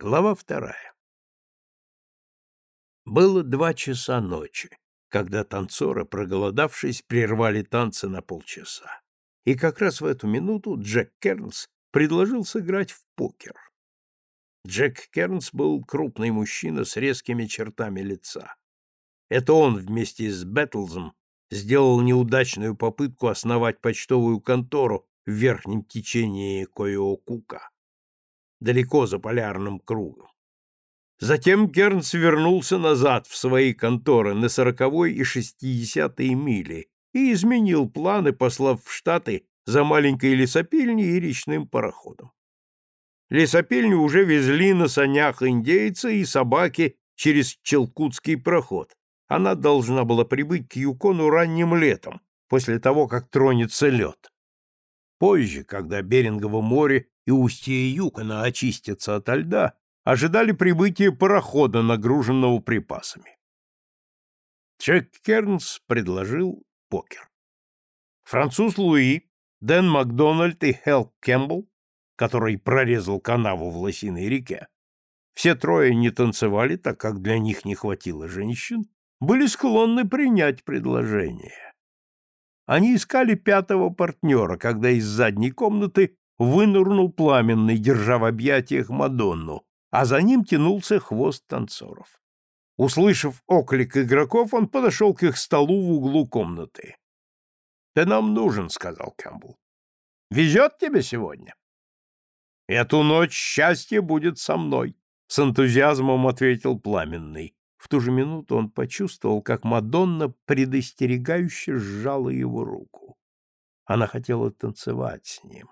Глава вторая. Было два часа ночи, когда танцоры, проголодавшись, прервали танцы на полчаса. И как раз в эту минуту Джек Кернс предложил сыграть в покер. Джек Кернс был крупный мужчина с резкими чертами лица. Это он вместе с Беттлзом сделал неудачную попытку основать почтовую контору в верхнем течении Койокука далеко за полярным кругом. Затем Гернс вернулся назад в свои конторы на сороковой и шестидесятые мили и изменил планы, послав в Штаты за маленькой лесопильней и речным пароходом. Лесопильню уже везли на санях индейцы и собаки через Челкутский проход. Она должна была прибыть к Юкону ранним летом, после того, как тронется лед. Позже, когда Берингово море и устье Юкона очистятся ото льда, ожидали прибытия парохода, нагруженного припасами. Джек Кернс предложил покер. Француз Луи, Дэн Макдональд и Хелл Кэмпбелл, который прорезал канаву в Лосиной реке, все трое не танцевали, так как для них не хватило женщин, были склонны принять предложение. Они искали пятого партнера, когда из задней комнаты вынырнул пламенный, держа в объятиях Мадонну, а за ним тянулся хвост танцоров. Услышав оклик игроков, он подошел к их столу в углу комнаты. — Ты нам нужен, — сказал Кэмпбелл. — Везет тебе сегодня? — Эту ночь счастье будет со мной, — с энтузиазмом ответил Пламенный. В ту же минуту он почувствовал, как Мадонна предостерегающе сжала его руку. Она хотела танцевать с ним.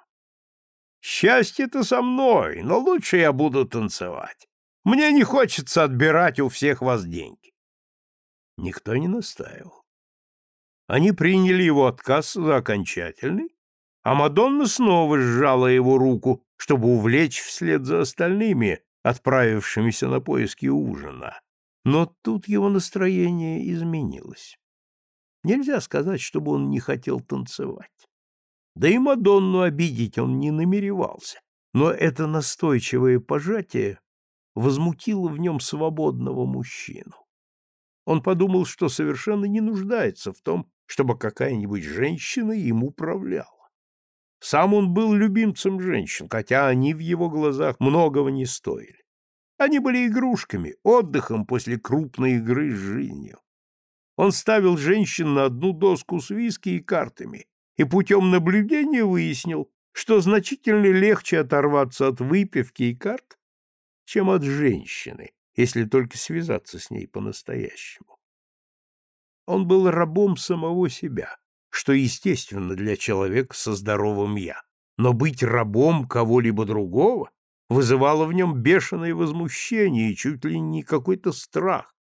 Счастье-то со мной, но лучше я буду танцевать. Мне не хочется отбирать у всех вас деньги. Никто не настаивал. Они приняли его отказ за окончательный, а Мадонна снова сжала его руку, чтобы увлечь вслед за остальными, отправившимися на поиски ужина. Но тут его настроение изменилось. Нельзя сказать, чтобы он не хотел танцевать. Да и Мадонну обидеть он не намеревался, но это настойчивое пожатие возмутило в нем свободного мужчину. Он подумал, что совершенно не нуждается в том, чтобы какая-нибудь женщина им управляла. Сам он был любимцем женщин, хотя они в его глазах многого не стоили. Они были игрушками, отдыхом после крупной игры с жизнью. Он ставил женщин на одну доску с виски и картами и путем наблюдения выяснил, что значительно легче оторваться от выпивки и карт, чем от женщины, если только связаться с ней по-настоящему. Он был рабом самого себя, что естественно для человека со здоровым «я», но быть рабом кого-либо другого вызывало в нем бешеное возмущение и чуть ли не какой-то страх.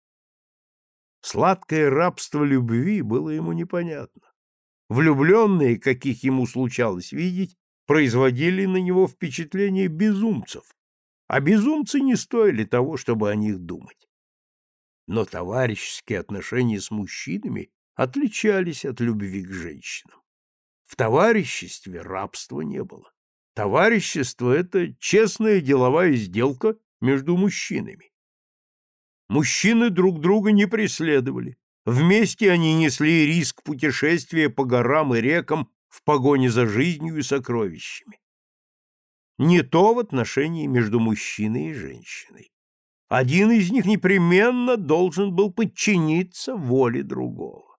Сладкое рабство любви было ему непонятно. Влюбленные, каких ему случалось видеть, производили на него впечатление безумцев, а безумцы не стоили того, чтобы о них думать. Но товарищеские отношения с мужчинами отличались от любви к женщинам. В товариществе рабства не было. Товарищество — это честная деловая сделка между мужчинами. Мужчины друг друга не преследовали, Вместе они несли риск путешествия по горам и рекам в погоне за жизнью и сокровищами. Не то в отношении между мужчиной и женщиной. Один из них непременно должен был подчиниться воле другого.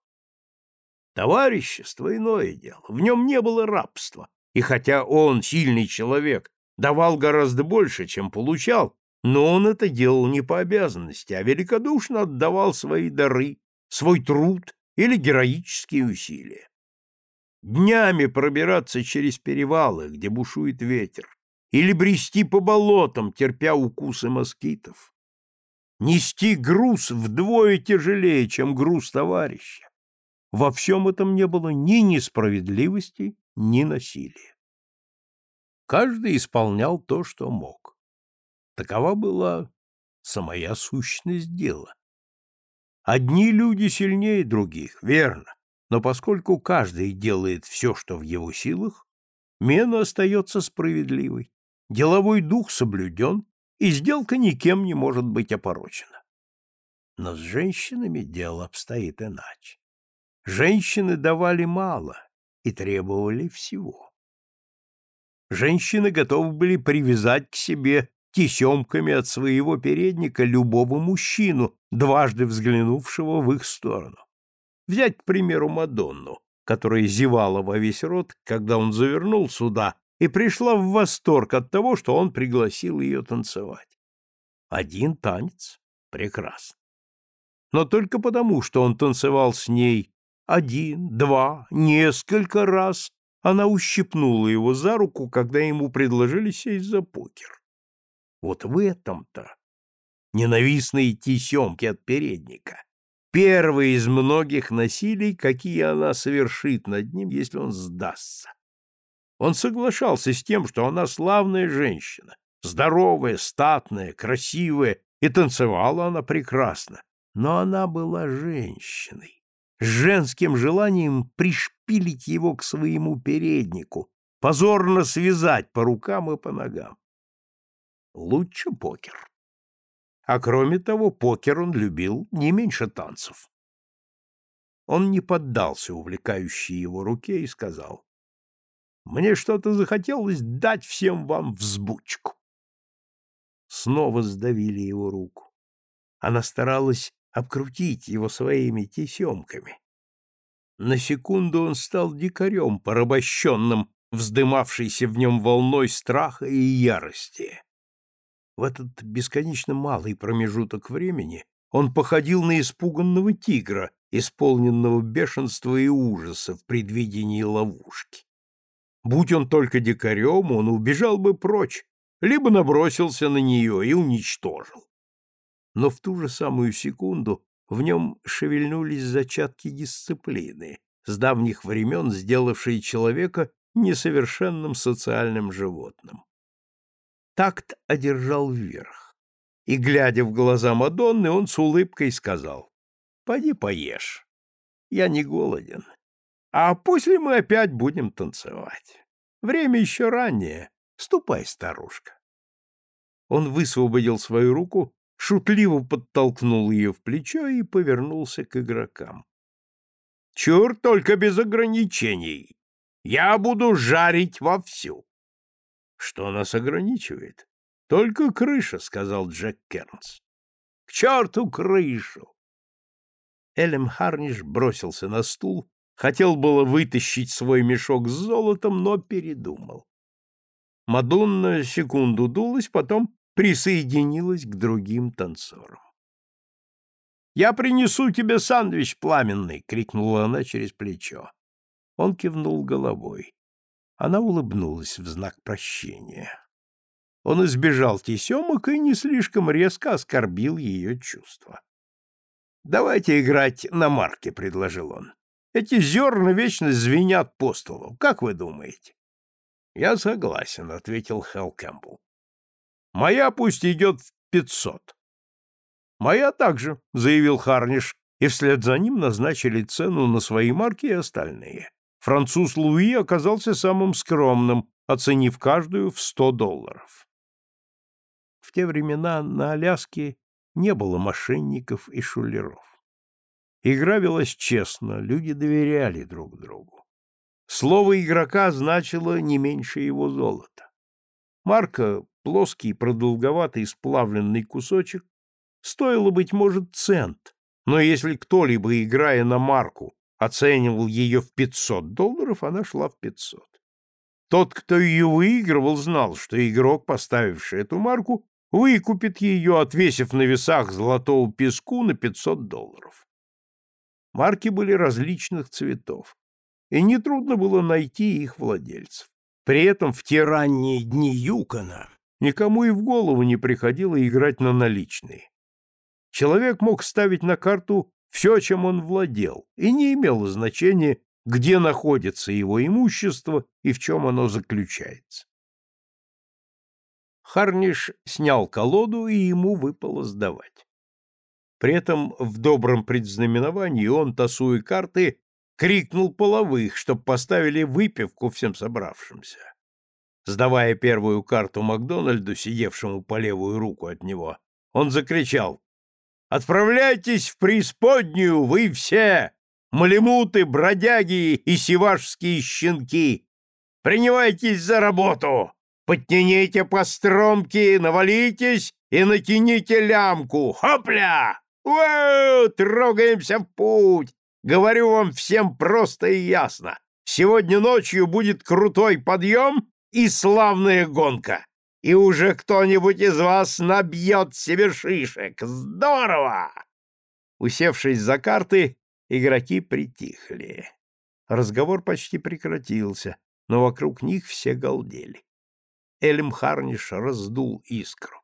Товарищество — иное дело, в нем не было рабства, и хотя он, сильный человек, давал гораздо больше, чем получал, но он это делал не по обязанности, а великодушно отдавал свои дары свой труд или героические усилия. Днями пробираться через перевалы, где бушует ветер, или брести по болотам, терпя укусы москитов. Нести груз вдвое тяжелее, чем груз товарища. Во всем этом не было ни несправедливости, ни насилия. Каждый исполнял то, что мог. Такова была самая сущность дела. Одни люди сильнее других, верно, но поскольку каждый делает все, что в его силах, мена остается справедливой, деловой дух соблюден, и сделка никем не может быть опорочена. Но с женщинами дело обстоит иначе. Женщины давали мало и требовали всего. Женщины готовы были привязать к себе тесемками от своего передника любого мужчину, дважды взглянувшего в их сторону. Взять, к примеру, Мадонну, которая зевала во весь рот, когда он завернул сюда, и пришла в восторг от того, что он пригласил ее танцевать. Один танец — прекрасно. Но только потому, что он танцевал с ней один, два, несколько раз, она ущипнула его за руку, когда ему предложили сесть за покер. Вот в этом-то ненавистные тесемки от передника. Первое из многих насилий, какие она совершит над ним, если он сдастся. Он соглашался с тем, что она славная женщина, здоровая, статная, красивая, и танцевала она прекрасно. Но она была женщиной, женским желанием пришпилить его к своему переднику, позорно связать по рукам и по ногам лучше покер. А кроме того, покер он любил не меньше танцев. Он не поддался увлекающей его руке и сказал, «Мне что-то захотелось дать всем вам взбучку». Снова сдавили его руку. Она старалась обкрутить его своими тесемками. На секунду он стал дикарем, порабощенным, вздымавшейся в нем волной страха и ярости. В этот бесконечно малый промежуток времени он походил на испуганного тигра, исполненного бешенства и ужаса в предвидении ловушки. Будь он только дикарем, он убежал бы прочь, либо набросился на нее и уничтожил. Но в ту же самую секунду в нем шевельнулись зачатки дисциплины, с давних времен сделавшие человека несовершенным социальным животным. Такт одержал вверх. И, глядя в глаза Мадонны, он с улыбкой сказал, «Пойди поешь. Я не голоден. А после мы опять будем танцевать. Время еще раннее. Ступай, старушка». Он высвободил свою руку, шутливо подтолкнул ее в плечо и повернулся к игрокам. «Чур, только без ограничений. Я буду жарить вовсю. Что нас ограничивает? Только крыша, сказал Джек Кернс. К черту крышу! Элем Харниш бросился на стул, хотел было вытащить свой мешок с золотом, но передумал. Мадонна секунду дулась, потом присоединилась к другим танцорам. «Я принесу тебе сандвич пламенный!» — крикнула она через плечо. Он кивнул головой. Она улыбнулась в знак прощения. Он избежал тесемок и не слишком резко оскорбил ее чувства. «Давайте играть на марке», — предложил он. «Эти зерна вечно звенят по столу. Как вы думаете?» «Я согласен», — ответил Хелл Кэмпбелл. «Моя пусть идет в пятьсот». «Моя также», — заявил Харниш, и вслед за ним назначили цену на свои марки и остальные. Француз Луи оказался самым скромным, оценив каждую в 100 долларов. В те времена на Аляске не было мошенников и шулеров. Игра велась честно, люди доверяли друг другу. Слово игрока значило не меньше его золота. Марка, плоский, продолговатый, сплавленный кусочек, стоило, быть может, цент, но если кто-либо, играя на марку, оценивал ее в 500 долларов, она шла в 500. Тот, кто ее выигрывал, знал, что игрок, поставивший эту марку, выкупит ее, отвесив на весах золотого песку на 500 долларов. Марки были различных цветов, и нетрудно было найти их владельцев. При этом в те ранние дни Юкона никому и в голову не приходило играть на наличные. Человек мог ставить на карту все, чем он владел, и не имело значения, где находится его имущество и в чем оно заключается. Харниш снял колоду, и ему выпало сдавать. При этом в добром предзнаменовании он, тасуя карты, крикнул половых, чтоб поставили выпивку всем собравшимся. Сдавая первую карту Макдональду, сидевшему по левую руку от него, он закричал «Отправляйтесь в преисподнюю, вы все! Малемуты, бродяги и сивашские щенки! Принимайтесь за работу! Подтяните постромки, навалитесь и натяните лямку! Хопля! Уэу! Трогаемся в путь! Говорю вам всем просто и ясно. Сегодня ночью будет крутой подъем и славная гонка. И уже кто-нибудь из вас набьет себе шишек. Здорово!» Усевшись за карты, игроки притихли. Разговор почти прекратился, но вокруг них все галдели. Эльм Харниш раздул искру.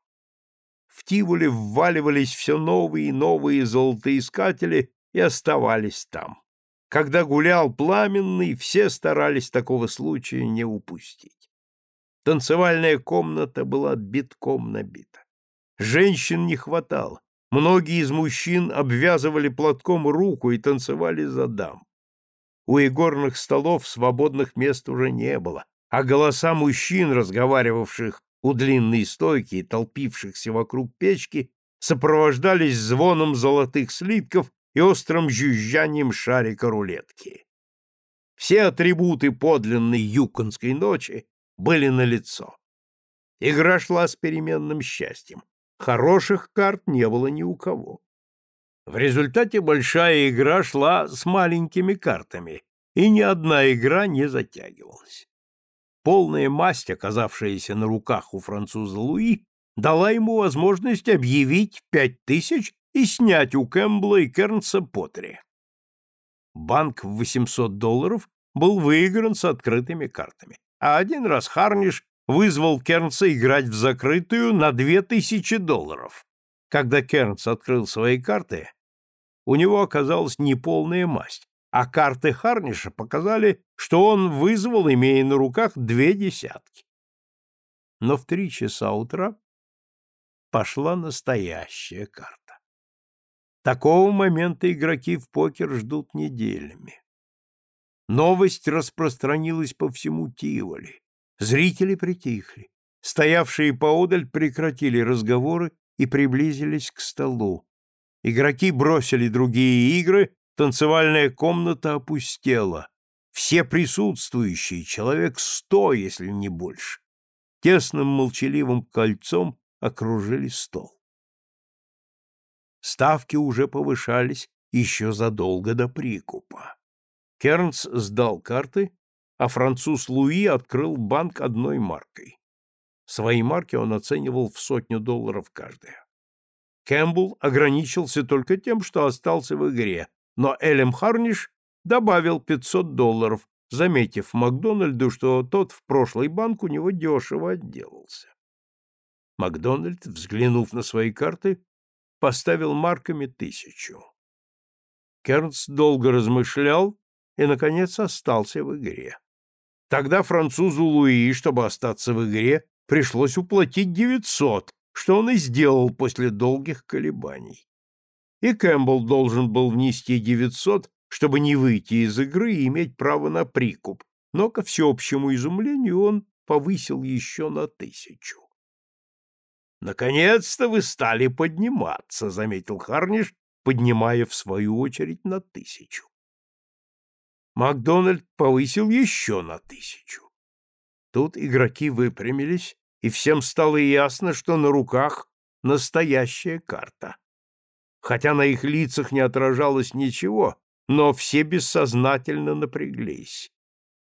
В Тивуле вваливались все новые и новые золотоискатели и оставались там. Когда гулял пламенный, все старались такого случая не упустить. Танцевальная комната была битком набита. Женщин не хватало. Многие из мужчин обвязывали платком руку и танцевали за дам. У игорных столов свободных мест уже не было, а голоса мужчин, разговаривавших у длинной стойки и толпившихся вокруг печки, сопровождались звоном золотых слитков и острым жужжанием шарика рулетки. Все атрибуты подлинной юконской ночи были налицо. Игра шла с переменным счастьем. Хороших карт не было ни у кого. В результате большая игра шла с маленькими картами, и ни одна игра не затягивалась. Полная масть, оказавшаяся на руках у француза Луи, дала ему возможность объявить пять тысяч и снять у Кэмпбелла и Кернса по Банк в 800 долларов был выигран с открытыми картами, а один раз Харниш вызвал Кернса играть в закрытую на 2000 долларов. Когда Кернс открыл свои карты, у него оказалась неполная масть, а карты Харниша показали, что он вызвал, имея на руках две десятки. Но в три часа утра пошла настоящая карта. Такого момента игроки в покер ждут неделями. Новость распространилась по всему Тиволи. Зрители притихли. Стоявшие поодаль прекратили разговоры и приблизились к столу. Игроки бросили другие игры, танцевальная комната опустела. Все присутствующие, человек сто, если не больше, тесным молчаливым кольцом окружили стол. Ставки уже повышались еще задолго до прикупа. Кернс сдал карты, а француз Луи открыл банк одной маркой. Свои марки он оценивал в сотню долларов каждая. Кэмпбелл ограничился только тем, что остался в игре, но Элем Харниш добавил 500 долларов, заметив Макдональду, что тот в прошлый банк у него дешево отделался. Макдональд, взглянув на свои карты, поставил марками тысячу. Кернс долго размышлял и, наконец, остался в игре. Тогда французу Луи, чтобы остаться в игре, пришлось уплатить 900, что он и сделал после долгих колебаний. И Кэмпбелл должен был внести 900, чтобы не выйти из игры и иметь право на прикуп, но, ко всеобщему изумлению, он повысил еще на тысячу. «Наконец-то вы стали подниматься», — заметил Харниш, поднимая в свою очередь на тысячу. Макдональд повысил еще на тысячу. Тут игроки выпрямились, и всем стало ясно, что на руках настоящая карта. Хотя на их лицах не отражалось ничего, но все бессознательно напряглись.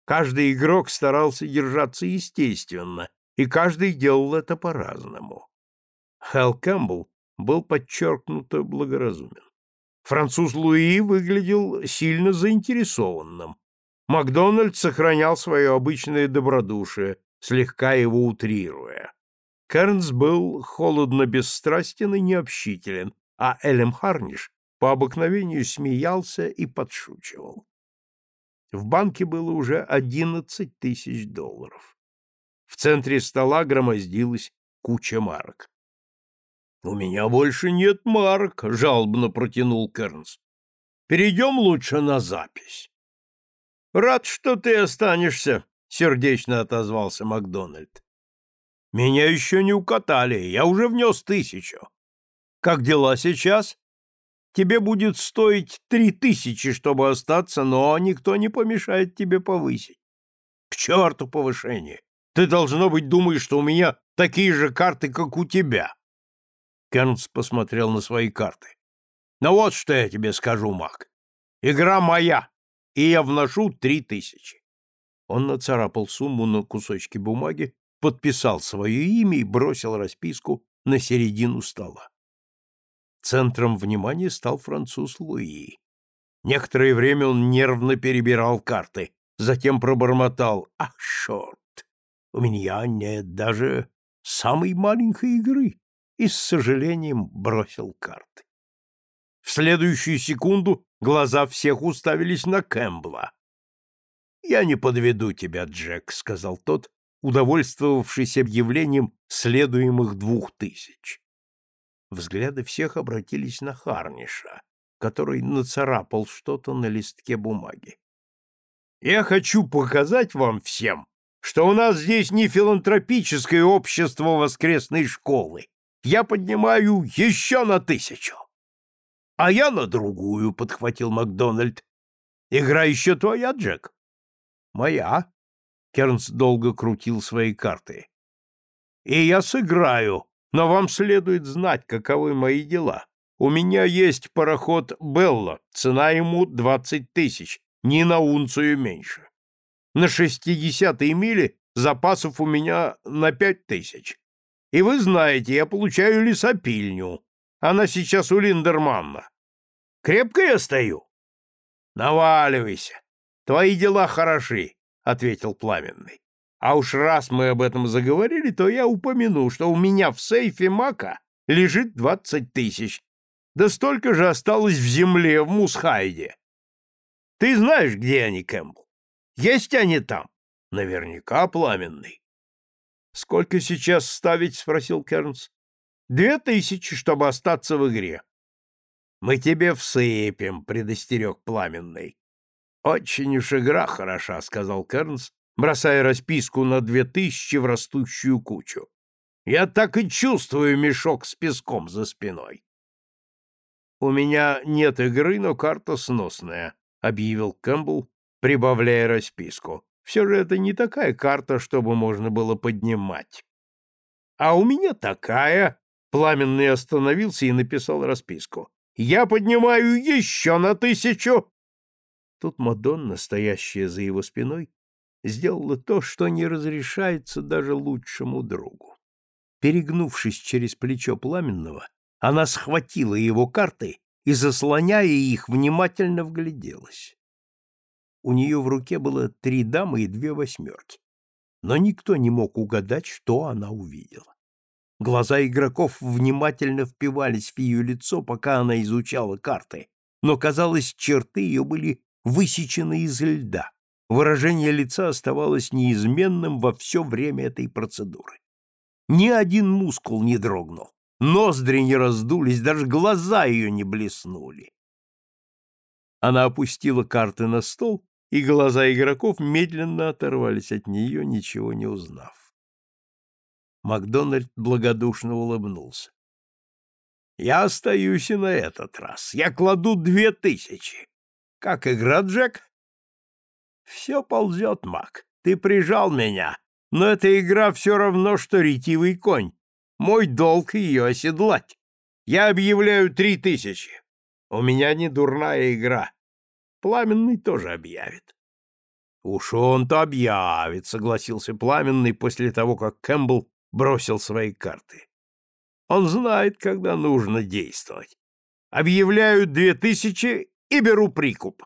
Каждый игрок старался держаться естественно, и каждый делал это по-разному. Хэл Кэмпбелл был подчеркнуто благоразумен. Француз Луи выглядел сильно заинтересованным. Макдональд сохранял свое обычное добродушие, слегка его утрируя. Кернс был холодно бесстрастен и необщителен, а Элем Харниш по обыкновению смеялся и подшучивал. В банке было уже одиннадцать тысяч долларов. В центре стола громоздилась куча марок. — У меня больше нет марок, — жалобно протянул Кернс. — Перейдем лучше на запись. — Рад, что ты останешься, сердечно отозвался Макдональд. Меня еще не укатали, я уже внес тысячу. Как дела сейчас? Тебе будет стоить три тысячи, чтобы остаться, но никто не помешает тебе повысить. К черту повышение! Ты, должно быть, думаешь, что у меня такие же карты, как у тебя. Кернс посмотрел на свои карты. Ну вот что я тебе скажу, Мак. Игра моя, и я вношу три тысячи. Он нацарапал сумму на кусочке бумаги, подписал свое имя и бросил расписку на середину стола. Центром внимания стал француз Луи. Некоторое время он нервно перебирал карты, затем пробормотал «Ах, черт! У меня нет даже самой маленькой игры!» И с сожалением бросил карты. В следующую секунду глаза всех уставились на Кэмпбелла. «Я не подведу тебя, Джек», — сказал тот, удовольствовавшись объявлением следуемых двух тысяч. Взгляды всех обратились на Харниша, который нацарапал что-то на листке бумаги. «Я хочу показать вам всем, что у нас здесь не филантропическое общество воскресной школы. Я поднимаю еще на тысячу». «А я на другую», — подхватил Макдональд. «Игра еще твоя, Джек?» «Моя». Кернс долго крутил свои карты. «И я сыграю», но вам следует знать, каковы мои дела. У меня есть пароход «Белла», цена ему двадцать тысяч, ни на унцию меньше. На шестидесятой миле запасов у меня на пять тысяч. И вы знаете, я получаю лесопильню. Она сейчас у Линдерманна. Крепко я стою? Наваливайся. Твои дела хороши, — ответил Пламенный. А уж раз мы об этом заговорили, то я упомяну, что у меня в сейфе Мака лежит двадцать тысяч. Да столько же осталось в земле в Мусхайде. Ты знаешь, где они, Кэмпбелл? Есть они там? Наверняка пламенный. Сколько сейчас ставить? спросил Кернс. Две тысячи, чтобы остаться в игре. Мы тебе всыпем, предостерег пламенный. Очень уж игра хороша, сказал Кернс бросая расписку на две тысячи в растущую кучу. Я так и чувствую мешок с песком за спиной. «У меня нет игры, но карта сносная», — объявил Кэмпбелл, прибавляя расписку. «Все же это не такая карта, чтобы можно было поднимать». «А у меня такая», — Пламенный остановился и написал расписку. «Я поднимаю еще на тысячу». Тут Мадонна, стоящая за его спиной, сделала то, что не разрешается даже лучшему другу. Перегнувшись через плечо пламенного, она схватила его карты и, заслоняя их, внимательно вгляделась. У нее в руке было три дамы и две восьмерки, но никто не мог угадать, что она увидела. Глаза игроков внимательно впивались в ее лицо, пока она изучала карты, но, казалось, черты ее были высечены из льда. Выражение лица оставалось неизменным во все время этой процедуры. Ни один мускул не дрогнул, ноздри не раздулись, даже глаза ее не блеснули. Она опустила карты на стол, и глаза игроков медленно оторвались от нее, ничего не узнав. Макдональд благодушно улыбнулся. «Я остаюсь и на этот раз. Я кладу две тысячи. Как игра, Джек?» Все ползет, маг. Ты прижал меня, но эта игра все равно, что ретивый конь. Мой долг ее оседлать. Я объявляю три тысячи. У меня не дурная игра. Пламенный тоже объявит. Уж он-то объявит, согласился Пламенный после того, как Кэмпбелл бросил свои карты. Он знает, когда нужно действовать. Объявляю две тысячи и беру прикуп.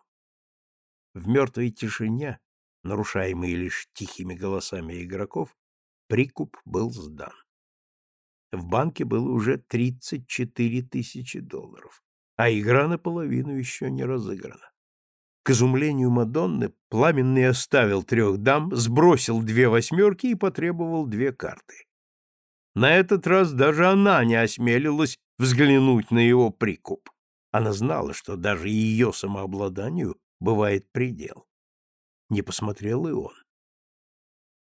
В мертвой тишине, нарушаемой лишь тихими голосами игроков, прикуп был сдан. В банке было уже 34 тысячи долларов, а игра наполовину еще не разыграна. К изумлению Мадонны Пламенный оставил трех дам, сбросил две восьмерки и потребовал две карты. На этот раз даже она не осмелилась взглянуть на его прикуп. Она знала, что даже ее самообладанию бывает предел. Не посмотрел и он.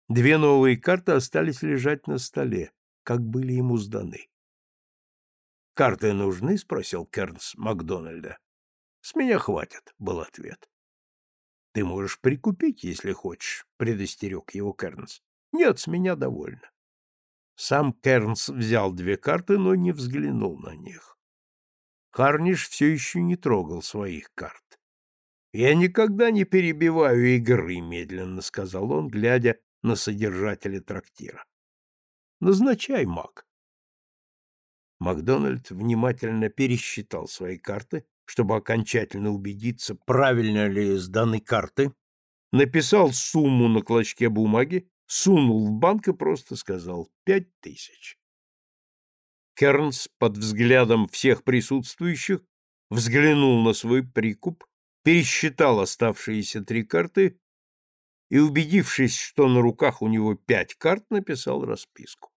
Две новые карты остались лежать на столе, как были ему сданы. «Карты нужны?» — спросил Кернс Макдональда. «С меня хватит», — был ответ. «Ты можешь прикупить, если хочешь», — предостерег его Кернс. «Нет, с меня довольно». Сам Кернс взял две карты, но не взглянул на них. Харниш все еще не трогал своих карт. «Я никогда не перебиваю игры», — медленно сказал он, глядя на содержателя трактира. «Назначай, маг». Макдональд внимательно пересчитал свои карты, чтобы окончательно убедиться, правильно ли сданы карты, написал сумму на клочке бумаги, сунул в банк и просто сказал «пять тысяч». Кернс под взглядом всех присутствующих взглянул на свой прикуп, пересчитал оставшиеся три карты и, убедившись, что на руках у него пять карт, написал расписку.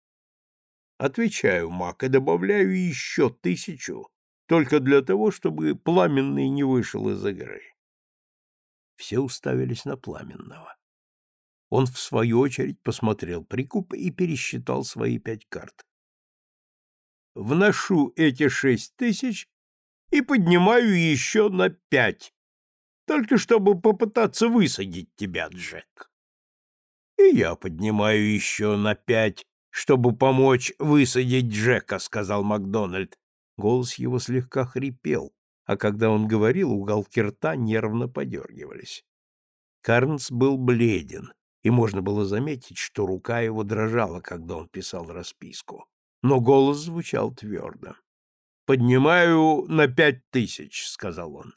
Отвечаю, Мак, и добавляю еще тысячу, только для того, чтобы Пламенный не вышел из игры. Все уставились на Пламенного. Он, в свою очередь, посмотрел прикуп и пересчитал свои пять карт. Вношу эти шесть тысяч и поднимаю еще на пять, только чтобы попытаться высадить тебя, Джек. И я поднимаю еще на пять, чтобы помочь высадить Джека, сказал Макдональд. Голос его слегка хрипел, а когда он говорил, уголки рта нервно подергивались. Карнс был бледен, и можно было заметить, что рука его дрожала, когда он писал расписку. Но голос звучал твердо. «Поднимаю на пять тысяч», — сказал он.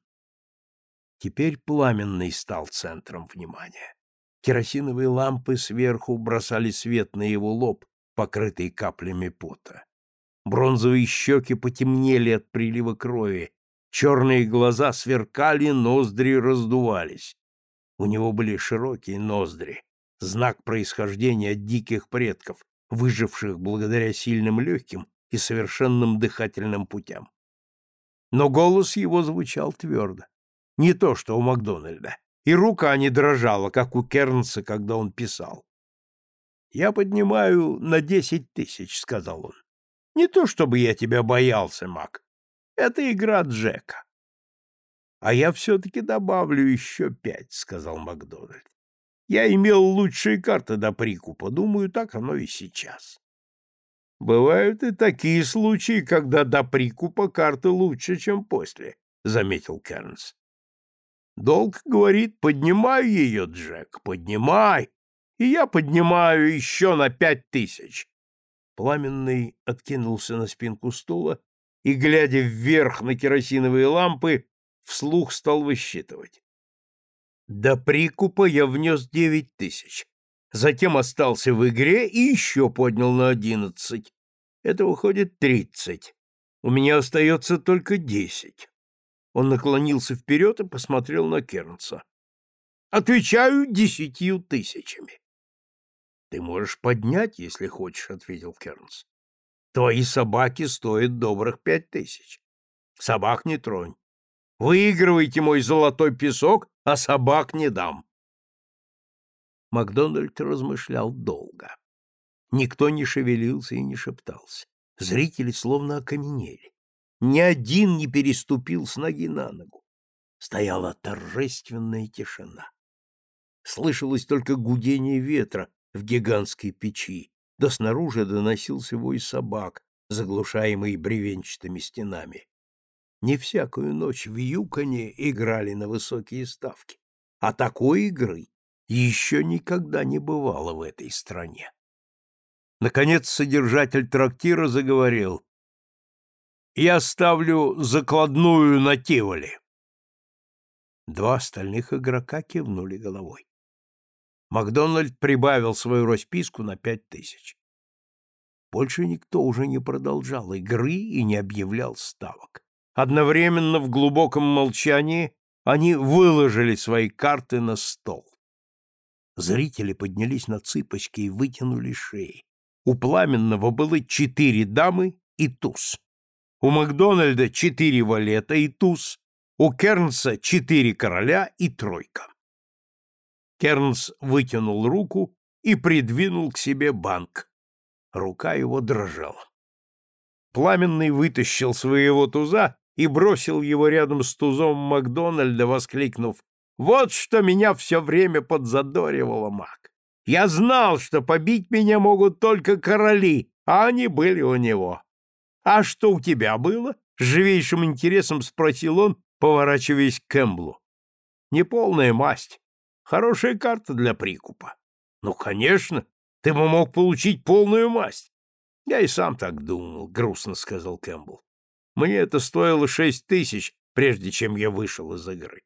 Теперь пламенный стал центром внимания. Керосиновые лампы сверху бросали свет на его лоб, покрытый каплями пота. Бронзовые щеки потемнели от прилива крови, черные глаза сверкали, ноздри раздувались. У него были широкие ноздри, знак происхождения от диких предков, выживших благодаря сильным легким и совершенным дыхательным путям. Но голос его звучал твердо. Не то, что у Макдональда. И рука не дрожала, как у Кернса, когда он писал. «Я поднимаю на десять тысяч», — сказал он. «Не то, чтобы я тебя боялся, Мак. Это игра Джека». «А я все-таки добавлю еще пять», — сказал Макдональд. «Я имел лучшие карты до прикупа. Думаю, так оно и сейчас». «Бывают и такие случаи, когда до прикупа карты лучше, чем после», — заметил Кернс. Долг говорит, поднимай ее, Джек, поднимай. И я поднимаю еще на пять тысяч. Пламенный откинулся на спинку стула и, глядя вверх на керосиновые лампы, вслух стал высчитывать. До прикупа я внес девять тысяч. Затем остался в игре и еще поднял на одиннадцать. Это выходит тридцать. У меня остается только десять. Он наклонился вперед и посмотрел на Кернса. «Отвечаю десятью тысячами». «Ты можешь поднять, если хочешь», — ответил Кернс. «Твои собаки стоят добрых пять тысяч. Собак не тронь. Выигрывайте мой золотой песок, а собак не дам». Макдональд размышлял долго. Никто не шевелился и не шептался. Зрители словно окаменели. Ни один не переступил с ноги на ногу. Стояла торжественная тишина. Слышалось только гудение ветра в гигантской печи, да снаружи доносился вой собак, заглушаемый бревенчатыми стенами. Не всякую ночь в Юконе играли на высокие ставки, а такой игры еще никогда не бывало в этой стране. Наконец содержатель трактира заговорил. Я ставлю закладную на Тиволи. Два остальных игрока кивнули головой. Макдональд прибавил свою расписку на пять тысяч. Больше никто уже не продолжал игры и не объявлял ставок. Одновременно в глубоком молчании они выложили свои карты на стол. Зрители поднялись на цыпочки и вытянули шеи. У Пламенного было четыре дамы и туз. У Макдональда четыре валета и туз, у Кернса четыре короля и тройка. Кернс вытянул руку и придвинул к себе банк. Рука его дрожала. Пламенный вытащил своего туза и бросил его рядом с тузом Макдональда, воскликнув «Вот что меня все время подзадоривало, Мак! Я знал, что побить меня могут только короли, а они были у него. А что у тебя было?» — с живейшим интересом спросил он, поворачиваясь к Кэмблу. «Неполная масть. Хорошая карта для прикупа». «Ну, конечно, ты бы мог получить полную масть. Я и сам так думал, грустно сказал Кэмпбелл. Мне это стоило шесть тысяч, прежде чем я вышел из игры.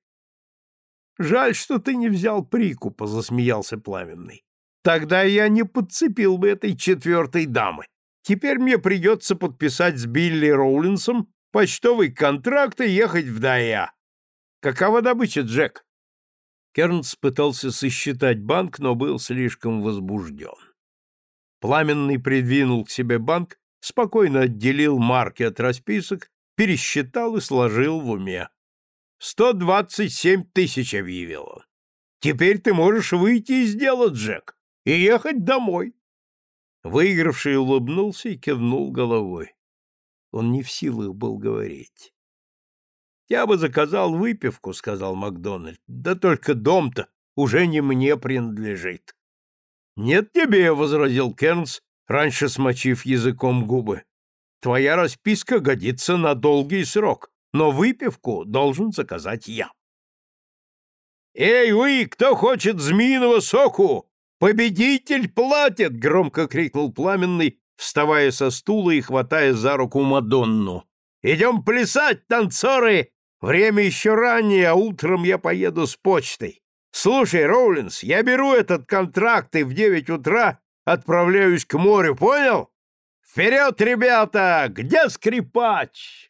Жаль, что ты не взял прикупа, засмеялся Пламенный. Тогда я не подцепил бы этой четвертой дамы. Теперь мне придется подписать с Билли Роулинсом почтовый контракт и ехать в Дая. Какова добыча, Джек? Кернс пытался сосчитать банк, но был слишком возбужден. Пламенный придвинул к себе банк, спокойно отделил марки от расписок, пересчитал и сложил в уме. «Сто двадцать семь тысяч», — объявил он. «Теперь ты можешь выйти из дела, Джек, и ехать домой». Выигравший улыбнулся и кивнул головой. Он не в силах был говорить. «Я бы заказал выпивку», — сказал Макдональд. «Да только дом-то уже не мне принадлежит». «Нет тебе», — возразил Кернс, раньше смочив языком губы. «Твоя расписка годится на долгий срок, но выпивку должен заказать я». «Эй, вы, кто хочет змеиного соку? Победитель платит!» — громко крикнул Пламенный, вставая со стула и хватая за руку Мадонну. «Идем плясать, танцоры! Время еще раннее, а утром я поеду с почтой. Слушай, Роулинс, я беру этот контракт и в девять утра отправляюсь к морю, понял? Вперед, ребята! Где скрипач?